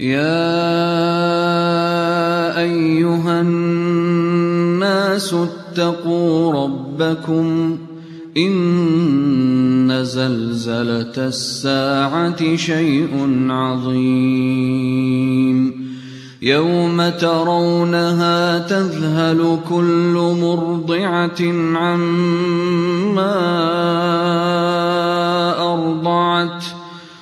يا أيها الناس اتقوا ربكم إن زلزلة الساعة شيء عظيم. يوم ترونها تذهل كل مرضعة عما أرضعت.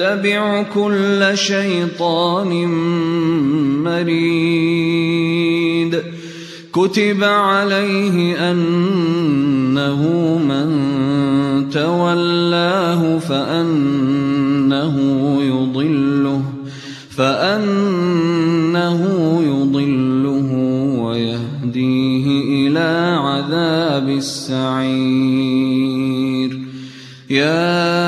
ويتبع كل شيطان مريد. كتب عليه أنه من تولاه فأنه يضله فأنه يضله ويهديه إلى عذاب السعير. يا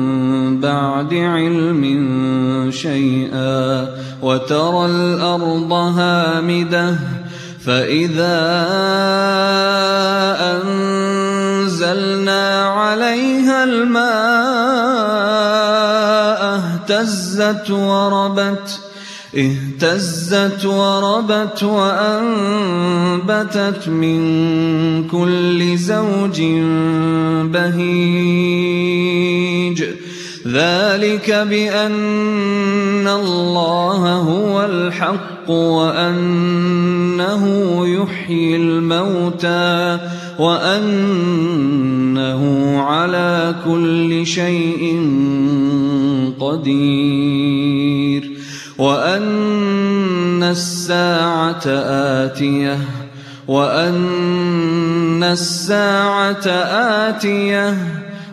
بعد علم شيئا وترى الأرض هامدة فإذا أنزلنا عليها الماء اهتزت وربت اهتزت وربت وأنبتت من كل زوج بهيج ذلك بأن الله هو الحق وأنه يحيي الموتى وأنه على كل شيء قدير وأن الساعة آتية وأن الساعة آتية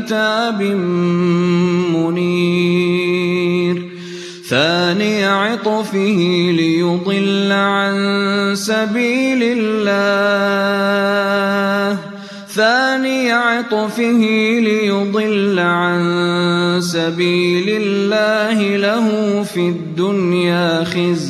كتاب منير. ثاني عطفه ليضل عن سبيل الله. ثاني عطفه ليضل عن سبيل الله. له في الدنيا خزي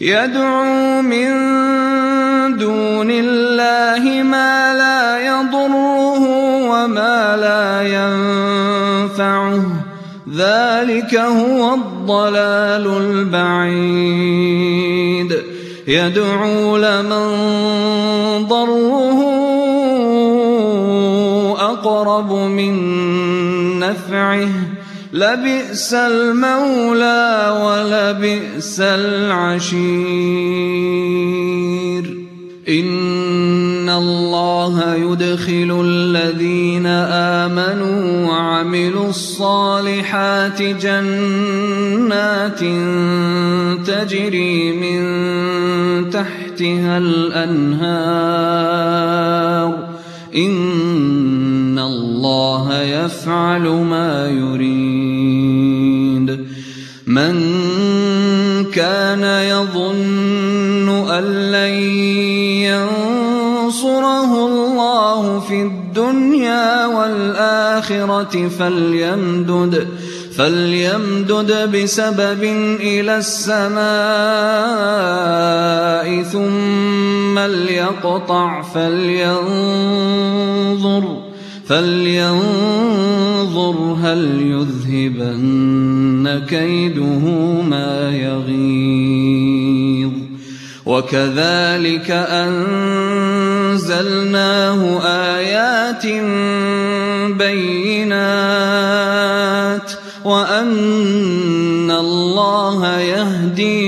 يدعو من دون الله ما لا يضره وما لا ينفعه. ذلك هو الضلال البعيد. يدعو لمن ضره أقرب من نفعه. لبئس المولى ولبئس العشير. إن الله يدخل الذين آمنوا وعملوا الصالحات جنات تجري من تحتها الأنهار. إن الله يفعل ما يريد. من كان يظن أن لن ينصره الله في الدنيا والآخرة فليمدد فليمدد بسبب إلى السماء ثم ليقطع فلينظر. فلينظر هل يذهبن كيده ما يغيظ. وكذلك أنزلناه آيات بينات وأن الله يهدي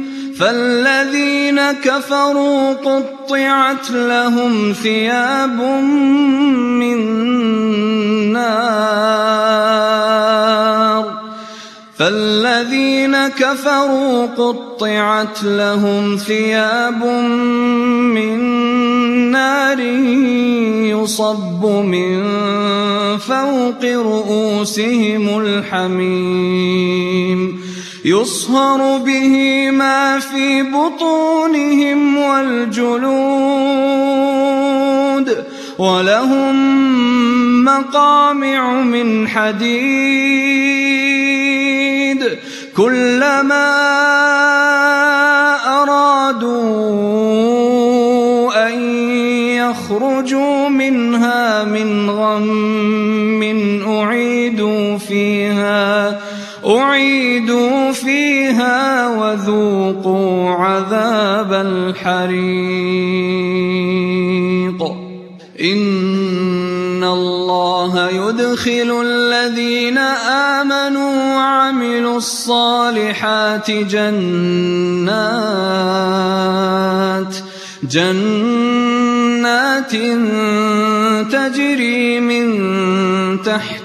فالذين كفروا قطعت لهم ثياب من نار فالذين كفروا قطعت لهم ثياب من نار يصب من فوق رؤوسهم الحميم يصهر به ما في بطونهم والجلود ولهم مقامع من حديد كلما أرادوا أن يخرجوا منها من غم أعيدوا فيها أعيدوا فيها وذوقوا عذاب الحريق. إن الله يدخل الذين آمنوا وعملوا الصالحات جنات جنات تجري من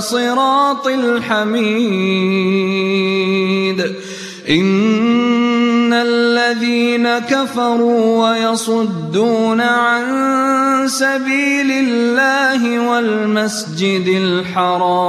صراط الحميد. إن الذين كفروا ويصدون عن سبيل الله والمسجد الحرام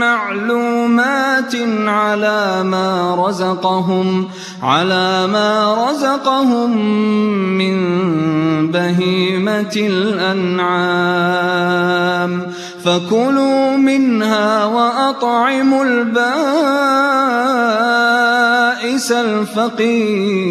معلومات على ما رزقهم على ما رزقهم من بهيمة الأنعام. فكلوا منها وأطعموا البائس الفقير.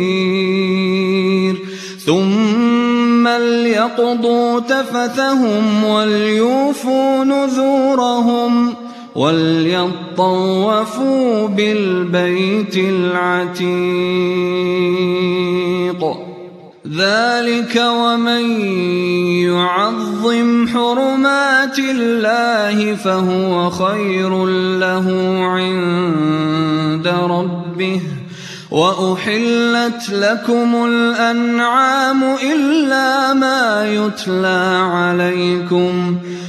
ثم ليقضوا تفثهم وليوفوا نذورهم. وليطوفوا بالبيت العتيق ذلك ومن يعظم حرمات الله فهو خير له عند ربه وأحلت لكم الأنعام إلا ما يتلى عليكم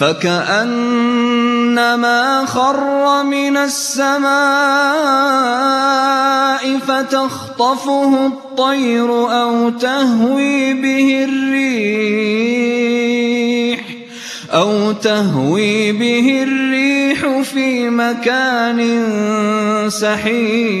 فكأنما خر من السماء فتخطفه الطير أو تهوي به الريح أو تهوي به الريح في مكان سحيق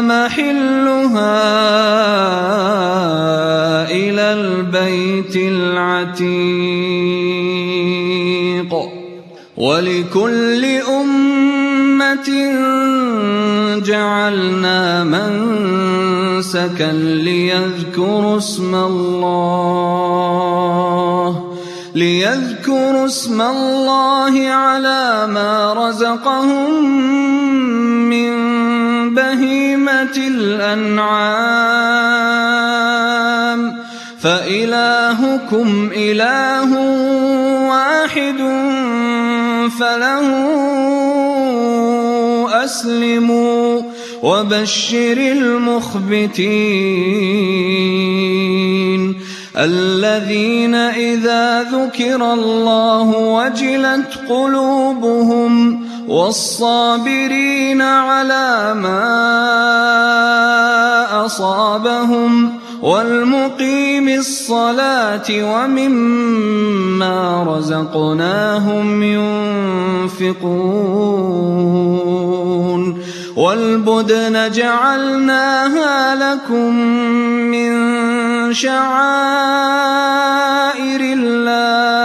محلها إلى البيت العتيق. ولكل أمة جعلنا منسكا ليذكروا اسم الله ليذكروا اسم الله على ما رزقهم من الأنعام. فإلهكم إله واحد فله أسلموا وبشر المخبتين الذين إذا ذكر الله وجلت قلوبهم والصابرين على ما أصابهم والمقيم الصلاة ومما رزقناهم ينفقون والبدن جعلناها لكم من شعائر الله.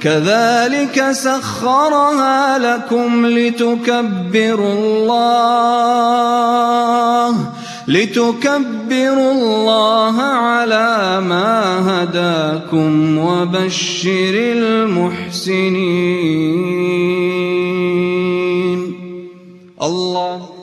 كذلك سخرها لكم لتكبروا الله لتكبروا الله على ما هداكم وبشر المحسنين. الله